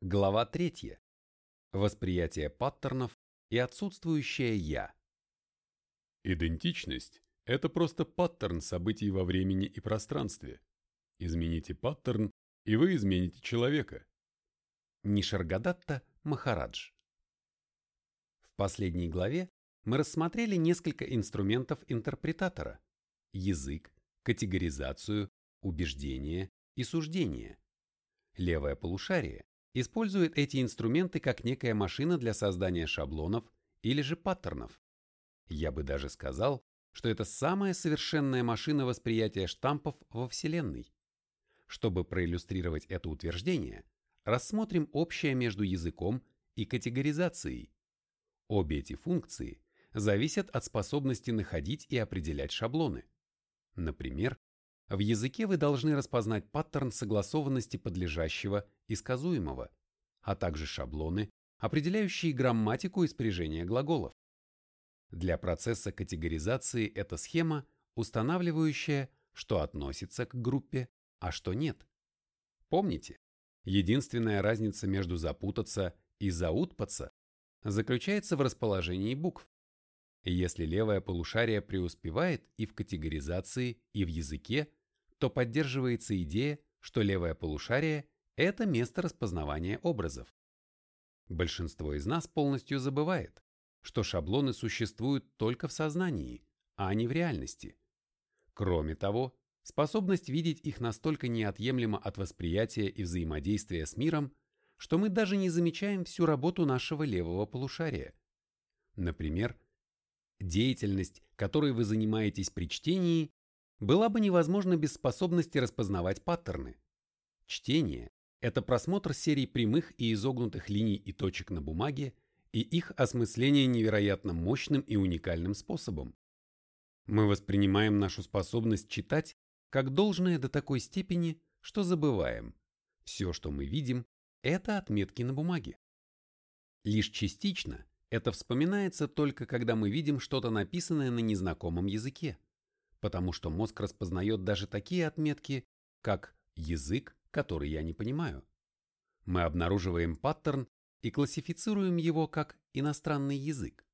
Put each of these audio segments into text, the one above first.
Глава 3. Восприятие паттернов и отсутствующее «я». Идентичность – это просто паттерн событий во времени и пространстве. Измените паттерн, и вы измените человека. Нишаргадатта Махарадж. В последней главе мы рассмотрели несколько инструментов интерпретатора – язык, категоризацию, убеждение и суждение. Левое полушарие использует эти инструменты как некая машина для создания шаблонов или же паттернов. Я бы даже сказал, что это самая совершенная машина восприятия штампов во Вселенной. Чтобы проиллюстрировать это утверждение, рассмотрим общее между языком и категоризацией. Обе эти функции зависят от способности находить и определять шаблоны. Например, в языке вы должны распознать паттерн согласованности подлежащего и сказуемого, а также шаблоны, определяющие грамматику и спряжение глаголов. Для процесса категоризации это схема, устанавливающая, что относится к группе, а что нет. Помните, единственная разница между запутаться и заутпаться заключается в расположении букв. Если левое полушарие преуспевает и в категоризации, и в языке, то поддерживается идея, что левое полушарие – это место распознавания образов. Большинство из нас полностью забывает, что шаблоны существуют только в сознании, а не в реальности. Кроме того, способность видеть их настолько неотъемлема от восприятия и взаимодействия с миром, что мы даже не замечаем всю работу нашего левого полушария. Например, деятельность, которой вы занимаетесь при чтении, была бы невозможна без способности распознавать паттерны. Чтение – это просмотр серий прямых и изогнутых линий и точек на бумаге и их осмысление невероятно мощным и уникальным способом. Мы воспринимаем нашу способность читать как должное до такой степени, что забываем. Все, что мы видим, это отметки на бумаге. Лишь частично это вспоминается только когда мы видим что-то написанное на незнакомом языке потому что мозг распознает даже такие отметки, как язык, который я не понимаю. Мы обнаруживаем паттерн и классифицируем его как иностранный язык.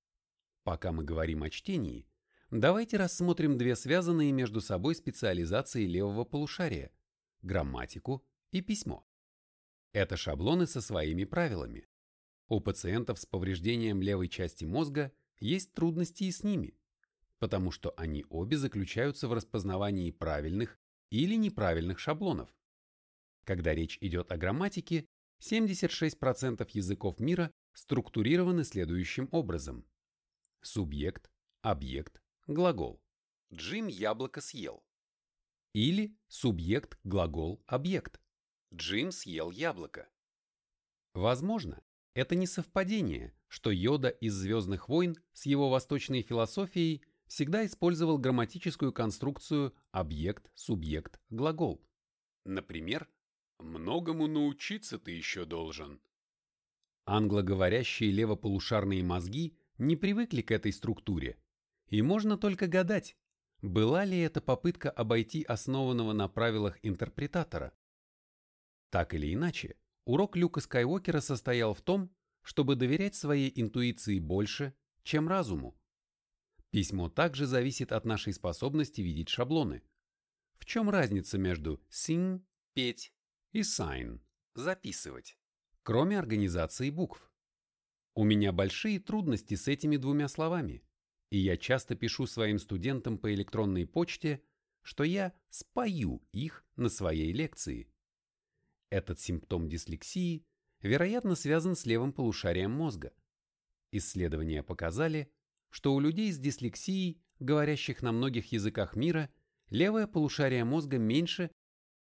Пока мы говорим о чтении, давайте рассмотрим две связанные между собой специализации левого полушария – грамматику и письмо. Это шаблоны со своими правилами. У пациентов с повреждением левой части мозга есть трудности и с ними, потому что они обе заключаются в распознавании правильных или неправильных шаблонов. Когда речь идет о грамматике, 76% языков мира структурированы следующим образом. Субъект, объект, глагол. Джим яблоко съел. Или субъект, глагол, объект. Джим съел яблоко. Возможно, это не совпадение, что Йода из «Звездных войн» с его восточной философией всегда использовал грамматическую конструкцию объект, субъект, глагол. Например, «многому научиться ты еще должен». Англоговорящие левополушарные мозги не привыкли к этой структуре, и можно только гадать, была ли это попытка обойти основанного на правилах интерпретатора. Так или иначе, урок Люка Скайуокера состоял в том, чтобы доверять своей интуиции больше, чем разуму. Письмо также зависит от нашей способности видеть шаблоны. В чем разница между sing – петь и sign – записывать, кроме организации букв? У меня большие трудности с этими двумя словами, и я часто пишу своим студентам по электронной почте, что я спою их на своей лекции. Этот симптом дислексии, вероятно, связан с левым полушарием мозга. Исследования показали, что у людей с дислексией, говорящих на многих языках мира, левое полушарие мозга меньше,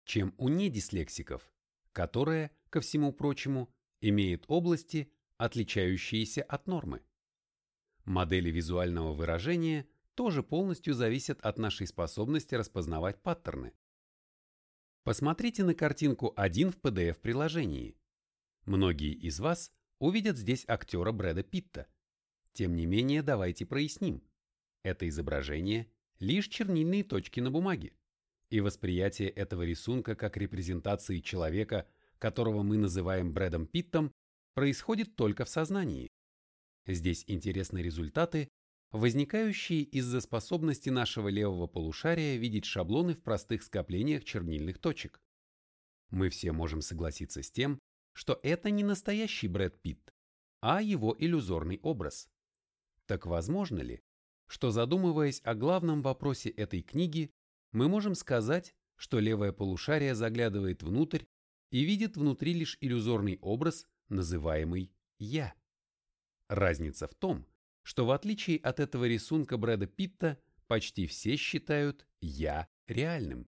чем у недислексиков, которое, ко всему прочему, имеет области, отличающиеся от нормы. Модели визуального выражения тоже полностью зависят от нашей способности распознавать паттерны. Посмотрите на картинку 1 в PDF-приложении. Многие из вас увидят здесь актера Брэда Питта. Тем не менее, давайте проясним. Это изображение – лишь чернильные точки на бумаге, и восприятие этого рисунка как репрезентации человека которого мы называем Брэдом Питтом, происходит только в сознании. Здесь интересны результаты, возникающие из-за способности нашего левого полушария видеть шаблоны в простых скоплениях чернильных точек. Мы все можем согласиться с тем, что это не настоящий Брэд Питт, а его иллюзорный образ. Так возможно ли, что задумываясь о главном вопросе этой книги, мы можем сказать, что левое полушарие заглядывает внутрь и видит внутри лишь иллюзорный образ, называемый «я». Разница в том, что в отличие от этого рисунка Брэда Питта, почти все считают «я» реальным.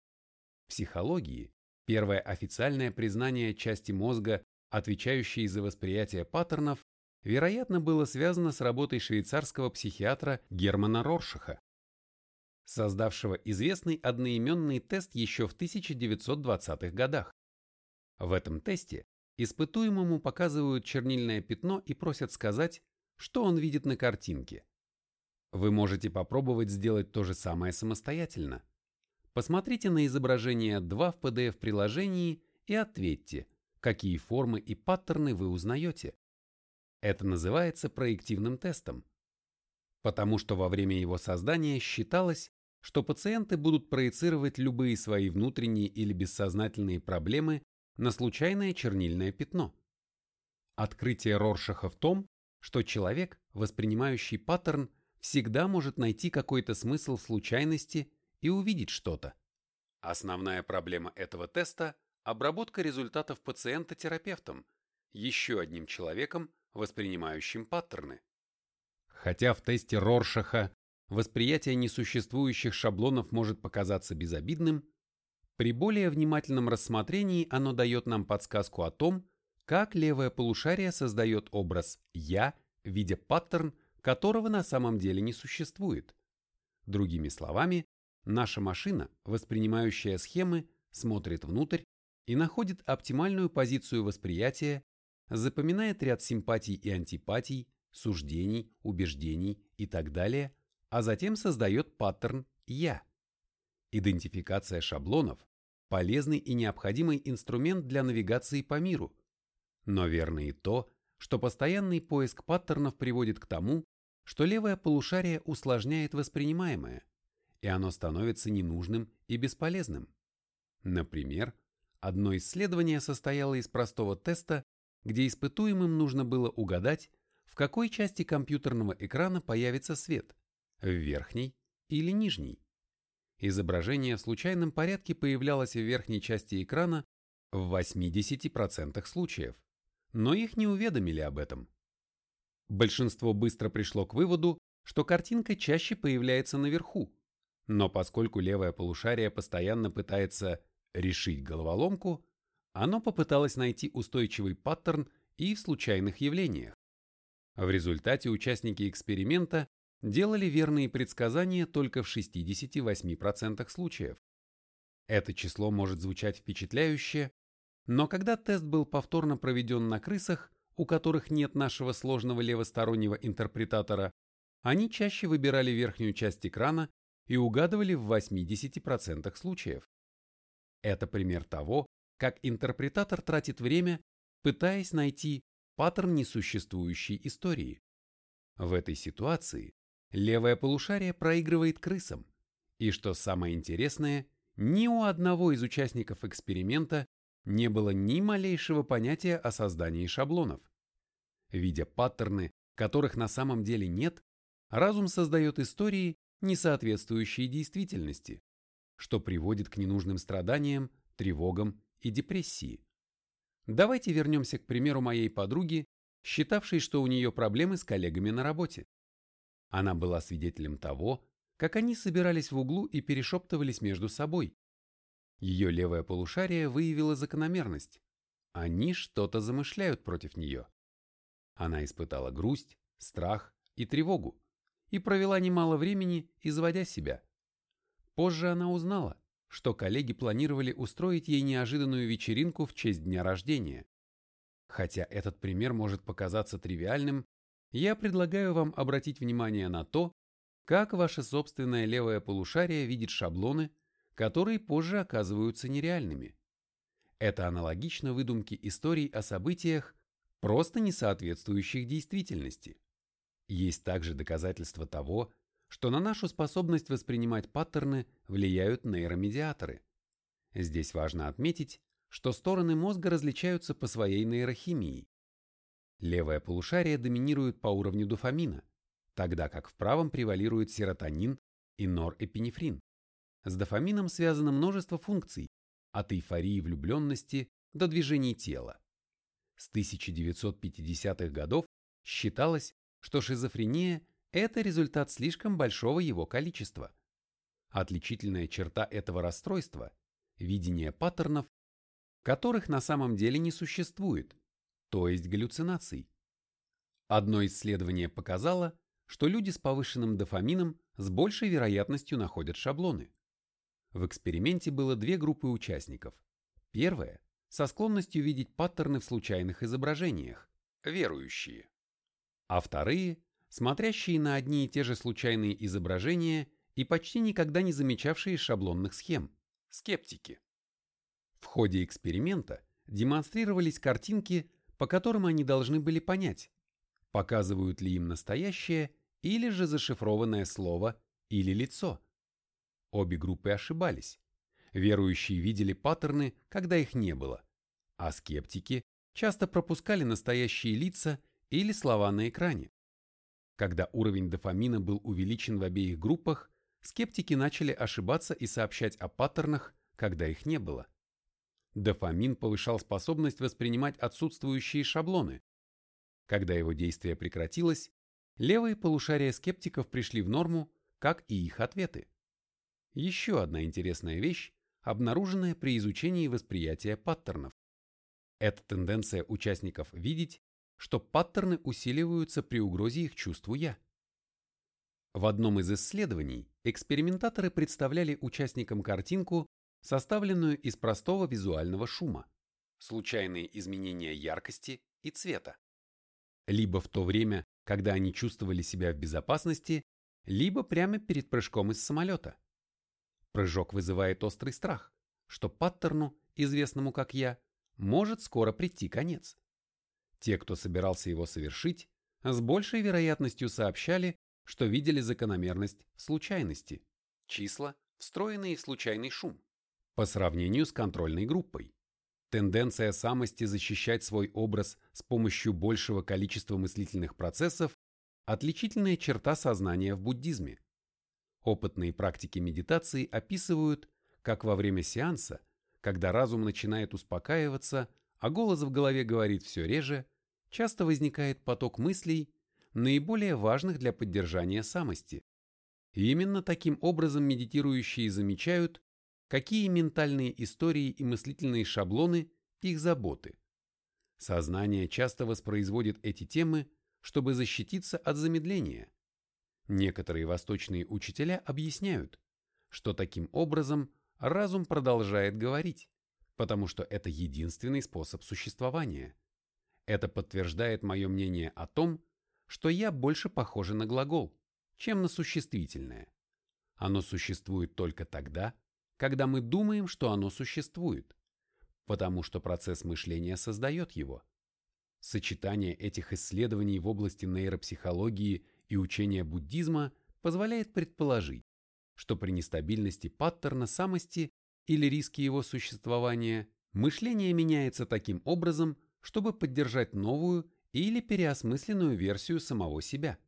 В психологии первое официальное признание части мозга, отвечающей за восприятие паттернов, вероятно, было связано с работой швейцарского психиатра Германа Роршаха, создавшего известный одноименный тест еще в 1920-х годах. В этом тесте испытуемому показывают чернильное пятно и просят сказать, что он видит на картинке. Вы можете попробовать сделать то же самое самостоятельно. Посмотрите на изображение 2 в PDF-приложении и ответьте, какие формы и паттерны вы узнаете. Это называется проективным тестом, потому что во время его создания считалось, что пациенты будут проецировать любые свои внутренние или бессознательные проблемы на случайное чернильное пятно. Открытие Роршаха в том, что человек, воспринимающий паттерн, всегда может найти какой-то смысл в случайности и увидеть что-то. Основная проблема этого теста – обработка результатов пациента терапевтом, еще одним человеком, воспринимающим паттерны. Хотя в тесте Роршаха восприятие несуществующих шаблонов может показаться безобидным, при более внимательном рассмотрении оно дает нам подсказку о том, как левое полушарие создает образ «я», видя паттерн, которого на самом деле не существует. Другими словами, наша машина, воспринимающая схемы, смотрит внутрь и находит оптимальную позицию восприятия, запоминает ряд симпатий и антипатий, суждений, убеждений и так далее, а затем создает паттерн «я». Идентификация шаблонов – полезный и необходимый инструмент для навигации по миру. Но верно и то, что постоянный поиск паттернов приводит к тому, что левое полушарие усложняет воспринимаемое, и оно становится ненужным и бесполезным. Например, одно исследование состояло из простого теста, где испытуемым нужно было угадать, в какой части компьютерного экрана появится свет – в верхней или нижней. Изображение в случайном порядке появлялось в верхней части экрана в 80% случаев, но их не уведомили об этом. Большинство быстро пришло к выводу, что картинка чаще появляется наверху, но поскольку левое полушарие постоянно пытается решить головоломку, оно попыталось найти устойчивый паттерн и в случайных явлениях. В результате участники эксперимента делали верные предсказания только в 68% случаев. Это число может звучать впечатляюще, но когда тест был повторно проведен на крысах, у которых нет нашего сложного левостороннего интерпретатора, они чаще выбирали верхнюю часть экрана и угадывали в 80% случаев. Это пример того, как интерпретатор тратит время, пытаясь найти паттерн несуществующей истории. В этой ситуации левое полушарие проигрывает крысам. И что самое интересное, ни у одного из участников эксперимента не было ни малейшего понятия о создании шаблонов. Видя паттерны, которых на самом деле нет, разум создает истории, не соответствующие действительности, что приводит к ненужным страданиям, тревогам и депрессии. Давайте вернемся к примеру моей подруги, считавшей, что у нее проблемы с коллегами на работе. Она была свидетелем того, как они собирались в углу и перешептывались между собой. Ее левое полушарие выявило закономерность. Они что-то замышляют против нее. Она испытала грусть, страх и тревогу и провела немало времени, изводя себя. Позже она узнала, что коллеги планировали устроить ей неожиданную вечеринку в честь дня рождения. Хотя этот пример может показаться тривиальным, я предлагаю вам обратить внимание на то, как ваше собственное левое полушарие видит шаблоны, которые позже оказываются нереальными. Это аналогично выдумке историй о событиях, просто не соответствующих действительности. Есть также доказательства того, что на нашу способность воспринимать паттерны влияют нейромедиаторы. Здесь важно отметить, что стороны мозга различаются по своей нейрохимии. Левое полушарие доминирует по уровню дофамина, тогда как в правом превалирует серотонин и норэпинефрин. С дофамином связано множество функций, от эйфории влюбленности до движений тела. С 1950-х годов считалось, что шизофрения – это результат слишком большого его количества. Отличительная черта этого расстройства – видение паттернов, которых на самом деле не существует, то есть галлюцинаций. Одно исследование показало, что люди с повышенным дофамином с большей вероятностью находят шаблоны. В эксперименте было две группы участников. Первая – со склонностью видеть паттерны в случайных изображениях, верующие. А вторые – смотрящие на одни и те же случайные изображения и почти никогда не замечавшие шаблонных схем, скептики. В ходе эксперимента демонстрировались картинки, по которым они должны были понять, показывают ли им настоящее или же зашифрованное слово или лицо. Обе группы ошибались. Верующие видели паттерны, когда их не было, а скептики часто пропускали настоящие лица или слова на экране. Когда уровень дофамина был увеличен в обеих группах, скептики начали ошибаться и сообщать о паттернах, когда их не было. Дофамин повышал способность воспринимать отсутствующие шаблоны. Когда его действие прекратилось, левые полушария скептиков пришли в норму, как и их ответы. Еще одна интересная вещь, обнаруженная при изучении восприятия паттернов. Это тенденция участников видеть, что паттерны усиливаются при угрозе их чувству «я». В одном из исследований экспериментаторы представляли участникам картинку, составленную из простого визуального шума, случайные изменения яркости и цвета. Либо в то время, когда они чувствовали себя в безопасности, либо прямо перед прыжком из самолета. Прыжок вызывает острый страх, что паттерну, известному как я, может скоро прийти конец. Те, кто собирался его совершить, с большей вероятностью сообщали, что видели закономерность в случайности, числа, встроенные в случайный шум, по сравнению с контрольной группой. Тенденция самости защищать свой образ с помощью большего количества мыслительных процессов – отличительная черта сознания в буддизме. Опытные практики медитации описывают, как во время сеанса, когда разум начинает успокаиваться, а голос в голове говорит все реже, часто возникает поток мыслей, наиболее важных для поддержания самости. И именно таким образом медитирующие замечают, какие ментальные истории и мыслительные шаблоны их заботы. Сознание часто воспроизводит эти темы, чтобы защититься от замедления, Некоторые восточные учителя объясняют, что таким образом разум продолжает говорить, потому что это единственный способ существования. Это подтверждает мое мнение о том, что я больше похожа на глагол, чем на существительное. Оно существует только тогда, когда мы думаем, что оно существует, потому что процесс мышления создает его. Сочетание этих исследований в области нейропсихологии и учение буддизма позволяет предположить, что при нестабильности паттерна самости или риске его существования мышление меняется таким образом, чтобы поддержать новую или переосмысленную версию самого себя.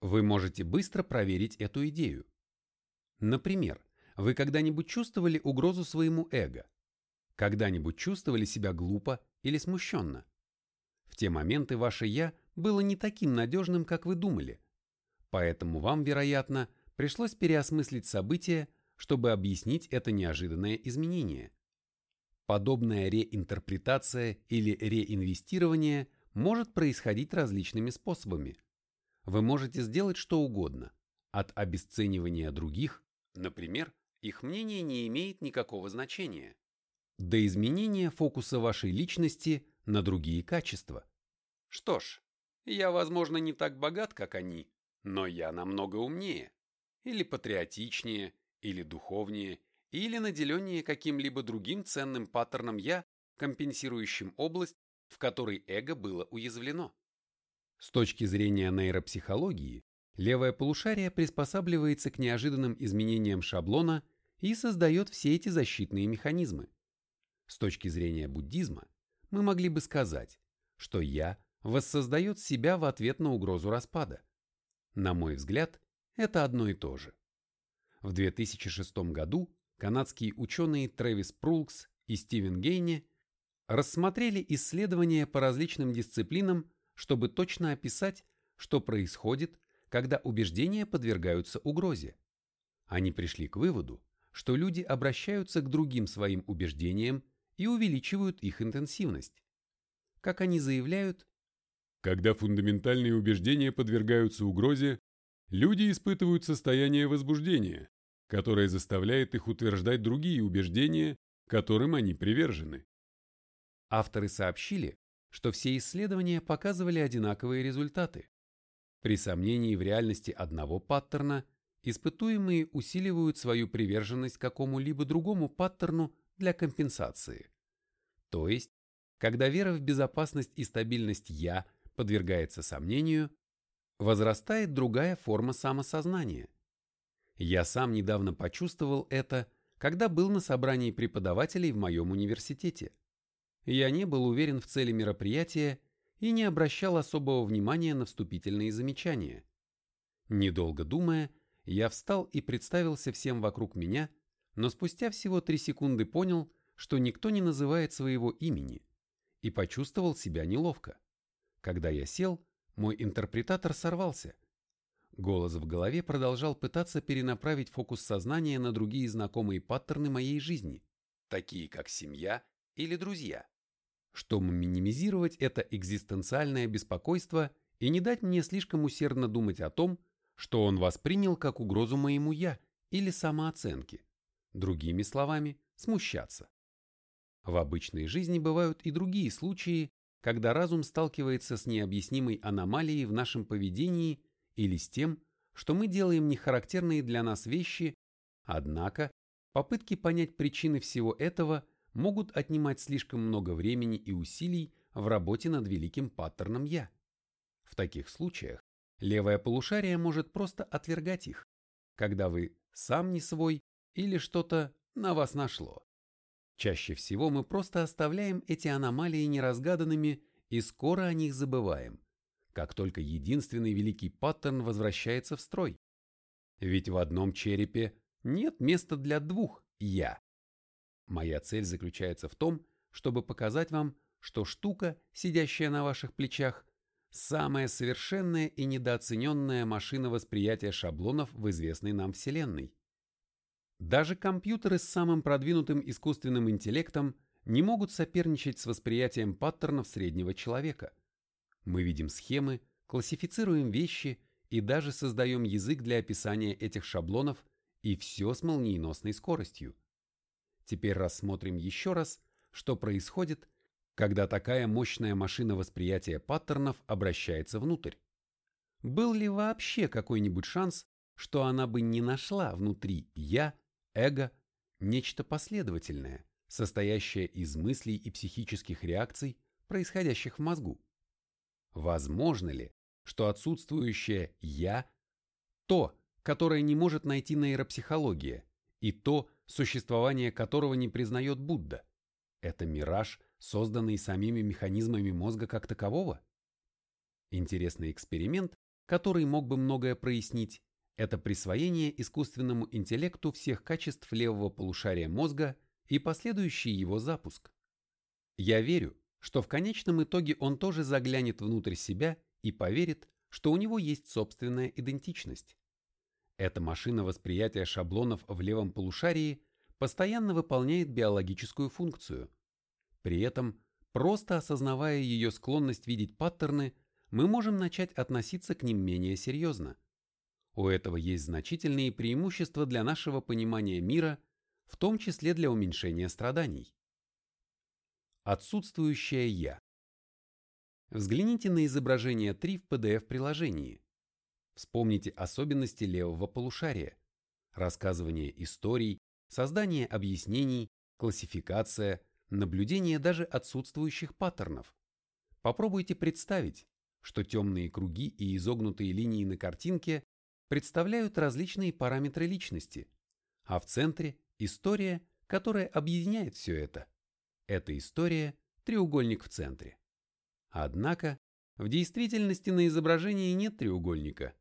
Вы можете быстро проверить эту идею. Например, вы когда-нибудь чувствовали угрозу своему эго? Когда-нибудь чувствовали себя глупо или смущенно? В те моменты ваше «я» было не таким надежным, как вы думали. Поэтому вам, вероятно, пришлось переосмыслить события, чтобы объяснить это неожиданное изменение. Подобная реинтерпретация или реинвестирование может происходить различными способами. Вы можете сделать что угодно, от обесценивания других, например, их мнение не имеет никакого значения, до изменения фокуса вашей личности на другие качества. Что ж, я, возможно, не так богат, как они, но я намного умнее, или патриотичнее, или духовнее, или наделение каким-либо другим ценным паттерном «я», компенсирующим область, в которой эго было уязвлено. С точки зрения нейропсихологии, левое полушарие приспосабливается к неожиданным изменениям шаблона и создает все эти защитные механизмы. С точки зрения буддизма, мы могли бы сказать, что «я» воссоздает себя в ответ на угрозу распада. На мой взгляд, это одно и то же. В 2006 году канадские ученые Трэвис Прулкс и Стивен Гейне рассмотрели исследования по различным дисциплинам, чтобы точно описать, что происходит, когда убеждения подвергаются угрозе. Они пришли к выводу, что люди обращаются к другим своим убеждениям и увеличивают их интенсивность. Как они заявляют, когда фундаментальные убеждения подвергаются угрозе, люди испытывают состояние возбуждения, которое заставляет их утверждать другие убеждения, которым они привержены. Авторы сообщили, что все исследования показывали одинаковые результаты. При сомнении в реальности одного паттерна, испытуемые усиливают свою приверженность какому-либо другому паттерну для компенсации. То есть, когда вера в безопасность и стабильность «я» подвергается сомнению, возрастает другая форма самосознания. Я сам недавно почувствовал это, когда был на собрании преподавателей в моем университете. Я не был уверен в цели мероприятия и не обращал особого внимания на вступительные замечания. Недолго думая, я встал и представился всем вокруг меня, но спустя всего три секунды понял, что никто не называет своего имени, и почувствовал себя неловко. Когда я сел, мой интерпретатор сорвался. Голос в голове продолжал пытаться перенаправить фокус сознания на другие знакомые паттерны моей жизни, такие как семья или друзья, чтобы минимизировать это экзистенциальное беспокойство и не дать мне слишком усердно думать о том, что он воспринял как угрозу моему «я» или самооценке. Другими словами, смущаться. В обычной жизни бывают и другие случаи, когда разум сталкивается с необъяснимой аномалией в нашем поведении или с тем, что мы делаем нехарактерные для нас вещи, однако попытки понять причины всего этого могут отнимать слишком много времени и усилий в работе над великим паттерном «я». В таких случаях левое полушарие может просто отвергать их, когда вы сам не свой или что-то на вас нашло. Чаще всего мы просто оставляем эти аномалии неразгаданными и скоро о них забываем, как только единственный великий паттерн возвращается в строй. Ведь в одном черепе нет места для двух «я». Моя цель заключается в том, чтобы показать вам, что штука, сидящая на ваших плечах, самая совершенная и недооцененная машина восприятия шаблонов в известной нам Вселенной. Даже компьютеры с самым продвинутым искусственным интеллектом не могут соперничать с восприятием паттернов среднего человека. Мы видим схемы, классифицируем вещи и даже создаем язык для описания этих шаблонов, и все с молниеносной скоростью. Теперь рассмотрим еще раз, что происходит, когда такая мощная машина восприятия паттернов обращается внутрь. Был ли вообще какой-нибудь шанс, что она бы не нашла внутри «я» эго – нечто последовательное, состоящее из мыслей и психических реакций, происходящих в мозгу. Возможно ли, что отсутствующее «я» – то, которое не может найти нейропсихология, и то, существование которого не признает Будда? Это мираж, созданный самими механизмами мозга как такового? Интересный эксперимент, который мог бы многое прояснить, это присвоение искусственному интеллекту всех качеств левого полушария мозга и последующий его запуск. Я верю, что в конечном итоге он тоже заглянет внутрь себя и поверит, что у него есть собственная идентичность. Эта машина восприятия шаблонов в левом полушарии постоянно выполняет биологическую функцию. При этом, просто осознавая ее склонность видеть паттерны, мы можем начать относиться к ним менее серьезно. У этого есть значительные преимущества для нашего понимания мира, в том числе для уменьшения страданий. Отсутствующее «я». Взгляните на изображение 3 в PDF-приложении. Вспомните особенности левого полушария, рассказывание историй, создание объяснений, классификация, наблюдение даже отсутствующих паттернов. Попробуйте представить, что темные круги и изогнутые линии на картинке представляют различные параметры личности, а в центре – история, которая объединяет все это. Эта история – треугольник в центре. Однако, в действительности на изображении нет треугольника.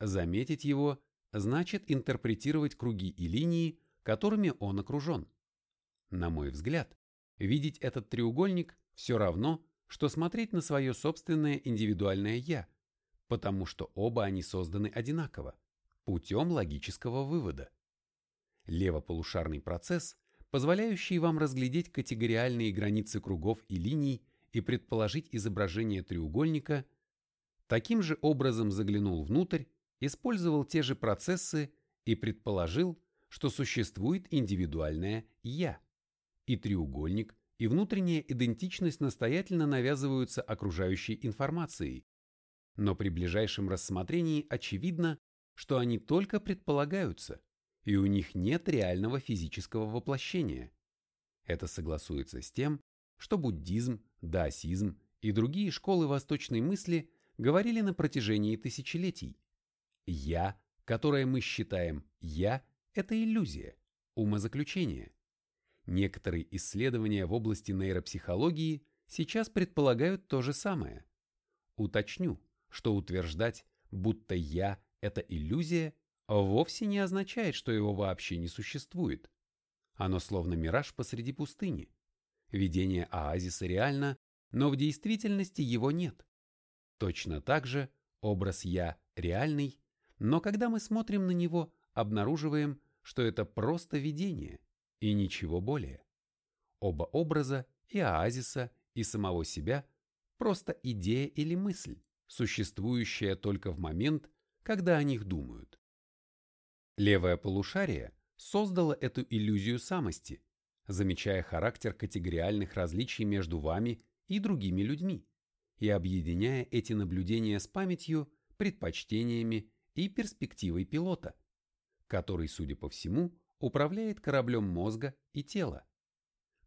Заметить его значит интерпретировать круги и линии, которыми он окружен. На мой взгляд, видеть этот треугольник все равно, что смотреть на свое собственное индивидуальное «я», потому что оба они созданы одинаково, путем логического вывода. Левополушарный процесс, позволяющий вам разглядеть категориальные границы кругов и линий и предположить изображение треугольника, таким же образом заглянул внутрь, использовал те же процессы и предположил, что существует индивидуальное «я», и треугольник, и внутренняя идентичность настоятельно навязываются окружающей информацией. Но при ближайшем рассмотрении очевидно, что они только предполагаются, и у них нет реального физического воплощения. Это согласуется с тем, что буддизм, даосизм и другие школы восточной мысли говорили на протяжении тысячелетий. «Я», которое мы считаем «я», это иллюзия, умозаключение. Некоторые исследования в области нейропсихологии сейчас предполагают то же самое. Уточню, что утверждать, будто «я» – это иллюзия, вовсе не означает, что его вообще не существует. Оно словно мираж посреди пустыни. Видение оазиса реально, но в действительности его нет. Точно так же образ «я» реальный, но когда мы смотрим на него, обнаруживаем, что это просто видение и ничего более. Оба образа и оазиса, и самого себя – просто идея или мысль, существующая только в момент, когда о них думают. Левое полушарие создало эту иллюзию самости, замечая характер категориальных различий между вами и другими людьми и объединяя эти наблюдения с памятью, предпочтениями и перспективой пилота, который, судя по всему, управляет кораблем мозга и тела.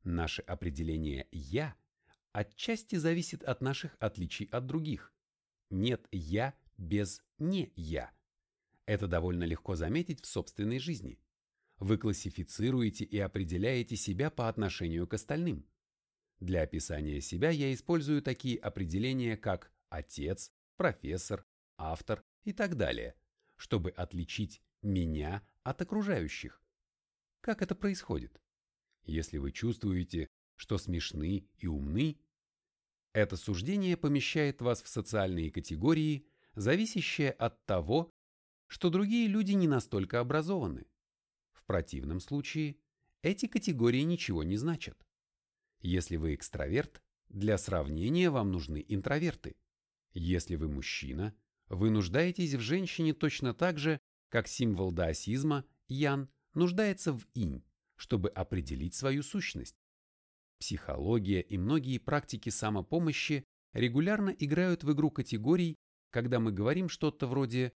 Наше определение «я» отчасти зависит от наших отличий от других. Нет «я» без «не я». Это довольно легко заметить в собственной жизни. Вы классифицируете и определяете себя по отношению к остальным. Для описания себя я использую такие определения, как отец, профессор, автор и так далее, чтобы отличить меня от окружающих. Как это происходит? Если вы чувствуете, что смешны и умны, это суждение помещает вас в социальные категории, зависящие от того, что другие люди не настолько образованы. В противном случае эти категории ничего не значат. Если вы экстраверт, для сравнения вам нужны интроверты. Если вы мужчина, вы нуждаетесь в женщине точно так же, как символ даосизма, ян, нуждается в инь, чтобы определить свою сущность. Психология и многие практики самопомощи регулярно играют в игру категорий, когда мы говорим что-то вроде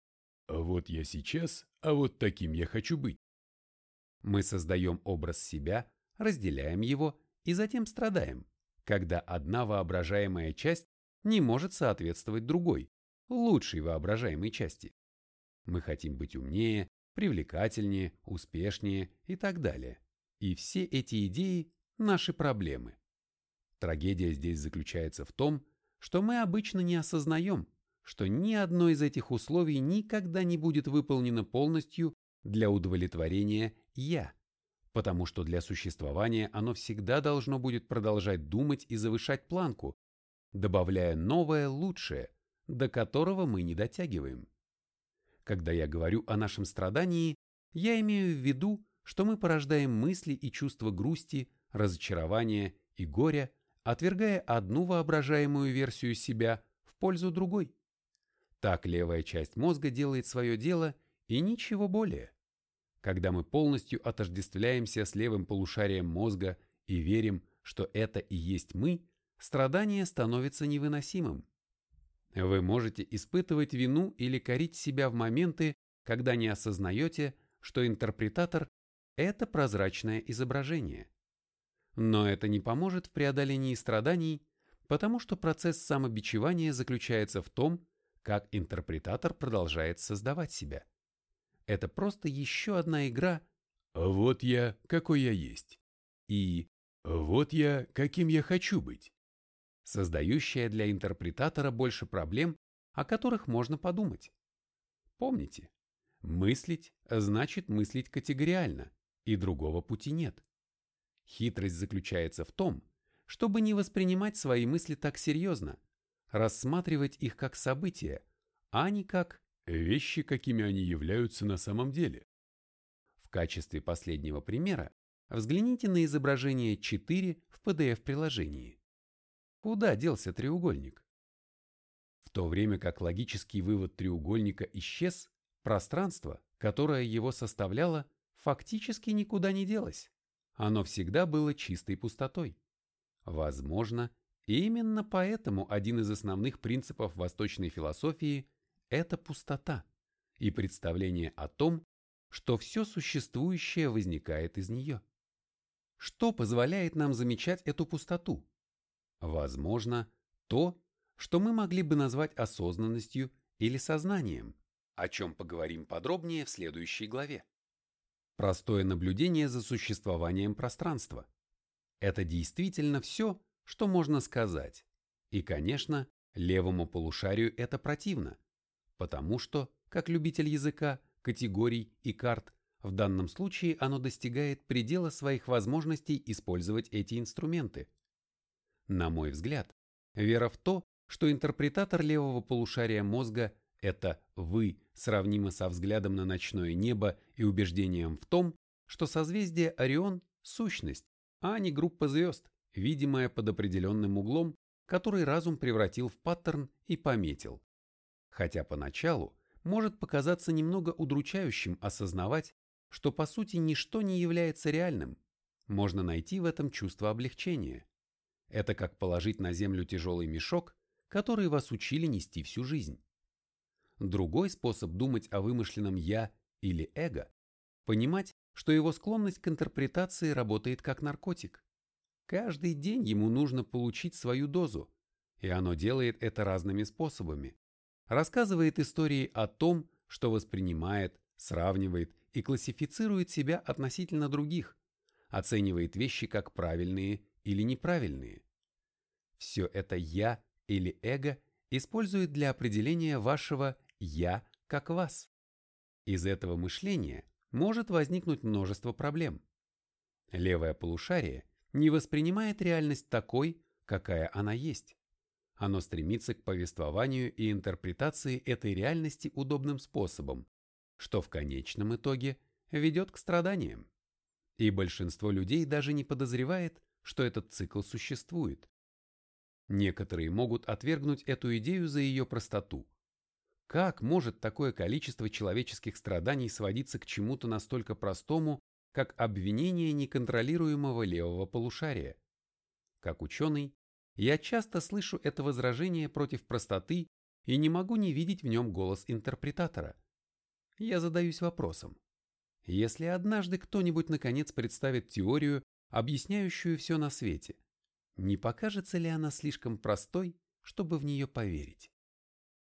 вот я сейчас, а вот таким я хочу быть. Мы создаем образ себя, разделяем его и затем страдаем, когда одна воображаемая часть не может соответствовать другой, лучшей воображаемой части. Мы хотим быть умнее, привлекательнее, успешнее и так далее. И все эти идеи – наши проблемы. Трагедия здесь заключается в том, что мы обычно не осознаем, что ни одно из этих условий никогда не будет выполнено полностью для удовлетворения «я», потому что для существования оно всегда должно будет продолжать думать и завышать планку, добавляя новое лучшее, до которого мы не дотягиваем. Когда я говорю о нашем страдании, я имею в виду, что мы порождаем мысли и чувства грусти, разочарования и горя, отвергая одну воображаемую версию себя в пользу другой. Так левая часть мозга делает свое дело и ничего более. Когда мы полностью отождествляемся с левым полушарием мозга и верим, что это и есть мы, страдание становится невыносимым. Вы можете испытывать вину или корить себя в моменты, когда не осознаете, что интерпретатор это прозрачное изображение. Но это не поможет в преодолении страданий, потому что процесс самобичевания заключается в том, как интерпретатор продолжает создавать себя. Это просто еще одна игра «Вот я, какой я есть» и «Вот я, каким я хочу быть», создающая для интерпретатора больше проблем, о которых можно подумать. Помните, мыслить значит мыслить категориально, и другого пути нет. Хитрость заключается в том, чтобы не воспринимать свои мысли так серьезно, рассматривать их как события, а не как вещи, какими они являются на самом деле. В качестве последнего примера взгляните на изображение 4 в PDF-приложении. Куда делся треугольник? В то время как логический вывод треугольника исчез, пространство, которое его составляло, фактически никуда не делось. Оно всегда было чистой пустотой. Возможно, именно поэтому один из основных принципов восточной философии – это пустота и представление о том, что все существующее возникает из нее. Что позволяет нам замечать эту пустоту? Возможно, то, что мы могли бы назвать осознанностью или сознанием, о чем поговорим подробнее в следующей главе. Простое наблюдение за существованием пространства. Это действительно все, что можно сказать. И, конечно, левому полушарию это противно, потому что, как любитель языка, категорий и карт, в данном случае оно достигает предела своих возможностей использовать эти инструменты. На мой взгляд, вера в то, что интерпретатор левого полушария мозга – это «вы» сравнимо со взглядом на ночное небо и убеждением в том, что созвездие Орион – сущность, а не группа звезд, видимая под определенным углом, который разум превратил в паттерн и пометил. Хотя поначалу может показаться немного удручающим осознавать, что по сути ничто не является реальным, можно найти в этом чувство облегчения. Это как положить на землю тяжелый мешок, который вас учили нести всю жизнь. Другой способ думать о вымышленном «я» или «эго» – понимать, что его склонность к интерпретации работает как наркотик. Каждый день ему нужно получить свою дозу, и оно делает это разными способами. Рассказывает истории о том, что воспринимает, сравнивает и классифицирует себя относительно других, оценивает вещи как правильные или неправильные. Все это «я» или эго использует для определения вашего «я» как вас. Из этого мышления может возникнуть множество проблем. Левое полушарие не воспринимает реальность такой, какая она есть. Оно стремится к повествованию и интерпретации этой реальности удобным способом, что в конечном итоге ведет к страданиям. И большинство людей даже не подозревает, что этот цикл существует. Некоторые могут отвергнуть эту идею за ее простоту. Как может такое количество человеческих страданий сводиться к чему-то настолько простому, как обвинение неконтролируемого левого полушария? Как ученый, я часто слышу это возражение против простоты и не могу не видеть в нем голос интерпретатора. Я задаюсь вопросом. Если однажды кто-нибудь наконец представит теорию, объясняющую все на свете. Не покажется ли она слишком простой, чтобы в нее поверить?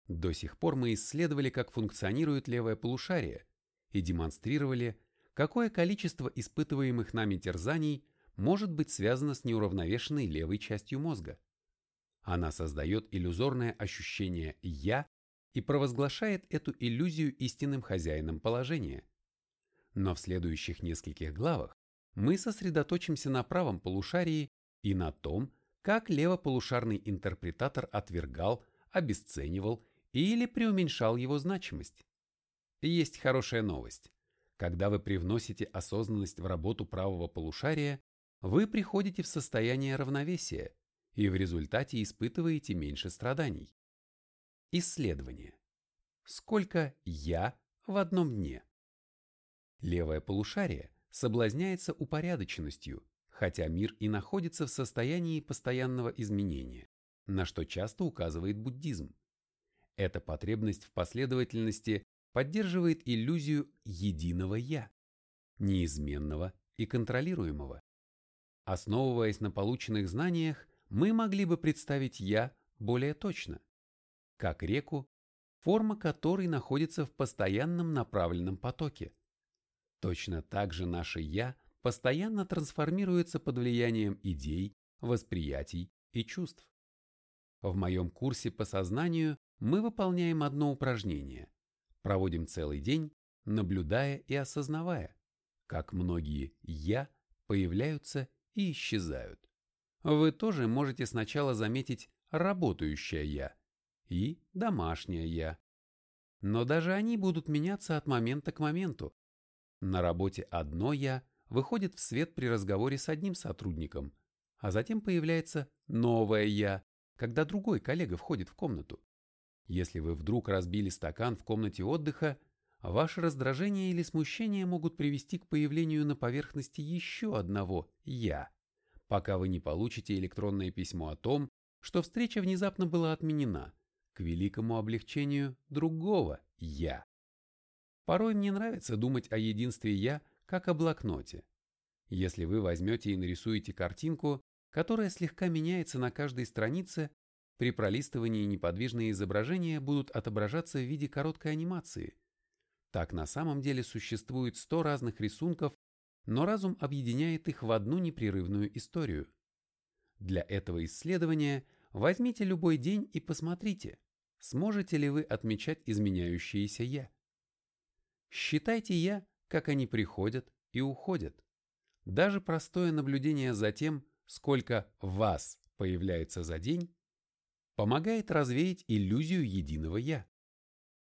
До сих пор мы исследовали, как функционирует левое полушарие и демонстрировали, какое количество испытываемых нами терзаний может быть связано с неуравновешенной левой частью мозга. Она создает иллюзорное ощущение «я» и провозглашает эту иллюзию истинным хозяином положения. Но в следующих нескольких главах мы сосредоточимся на правом полушарии и на том, как левополушарный интерпретатор отвергал, обесценивал или преуменьшал его значимость. Есть хорошая новость. Когда вы привносите осознанность в работу правого полушария, вы приходите в состояние равновесия и в результате испытываете меньше страданий. Исследование. Сколько «я» в одном дне? Левое полушарие соблазняется упорядоченностью, хотя мир и находится в состоянии постоянного изменения, на что часто указывает буддизм. Эта потребность в последовательности поддерживает иллюзию единого «я». неизменного и контролируемого. Основываясь на полученных знаниях, мы могли бы представить «я» более точно, как реку, форма которой находится в постоянном направленном потоке. Точно так же наше «я» постоянно трансформируется под влиянием идей, восприятий и чувств. В моем курсе по сознанию мы выполняем одно упражнение. Проводим целый день, наблюдая и осознавая, как многие «я» появляются и исчезают. Вы тоже можете сначала заметить работающее «я» и домашнее «я». Но даже они будут меняться от момента к моменту. На работе одно «я» выходит в свет при разговоре с одним сотрудником, а затем появляется новое «я», когда другой коллега входит в комнату. Если вы вдруг разбили стакан в комнате отдыха, ваше раздражение или смущение могут привести к появлению на поверхности еще одного «я», пока вы не получите электронное письмо о том, что встреча внезапно была отменена, к великому облегчению другого «я». Порой мне нравится думать о единстве «я» как о блокноте. Если вы возьмете и нарисуете картинку, которая слегка меняется на каждой странице, при пролистывании неподвижные изображения будут отображаться в виде короткой анимации. Так на самом деле существует 100 разных рисунков, но разум объединяет их в одну непрерывную историю. Для этого исследования возьмите любой день и посмотрите, сможете ли вы отмечать изменяющиеся «я». Считайте «я» как они приходят и уходят. Даже простое наблюдение за тем, сколько вас появляется за день, помогает развеять иллюзию единого «я».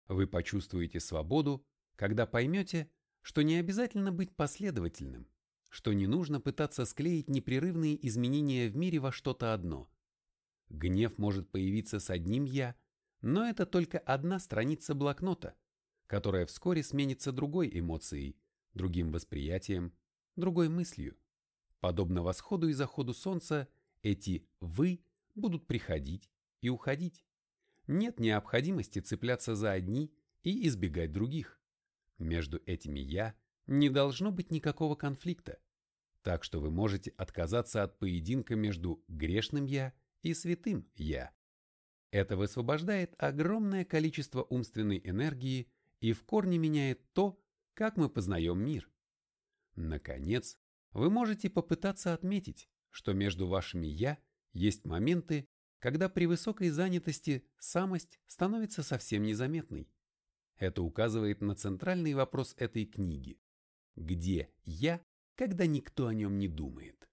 Вы почувствуете свободу, когда поймете, что не обязательно быть последовательным, что не нужно пытаться склеить непрерывные изменения в мире во что-то одно. Гнев может появиться с одним «я», но это только одна страница блокнота – которая вскоре сменится другой эмоцией, другим восприятием, другой мыслью. Подобно восходу и заходу солнца, эти «вы» будут приходить и уходить. Нет необходимости цепляться за одни и избегать других. Между этими «я» не должно быть никакого конфликта, так что вы можете отказаться от поединка между грешным «я» и святым «я». Это высвобождает огромное количество умственной энергии и в корне меняет то, как мы познаем мир. Наконец, вы можете попытаться отметить, что между вашими «я» есть моменты, когда при высокой занятости самость становится совсем незаметной. Это указывает на центральный вопрос этой книги. Где «я», когда никто о нем не думает?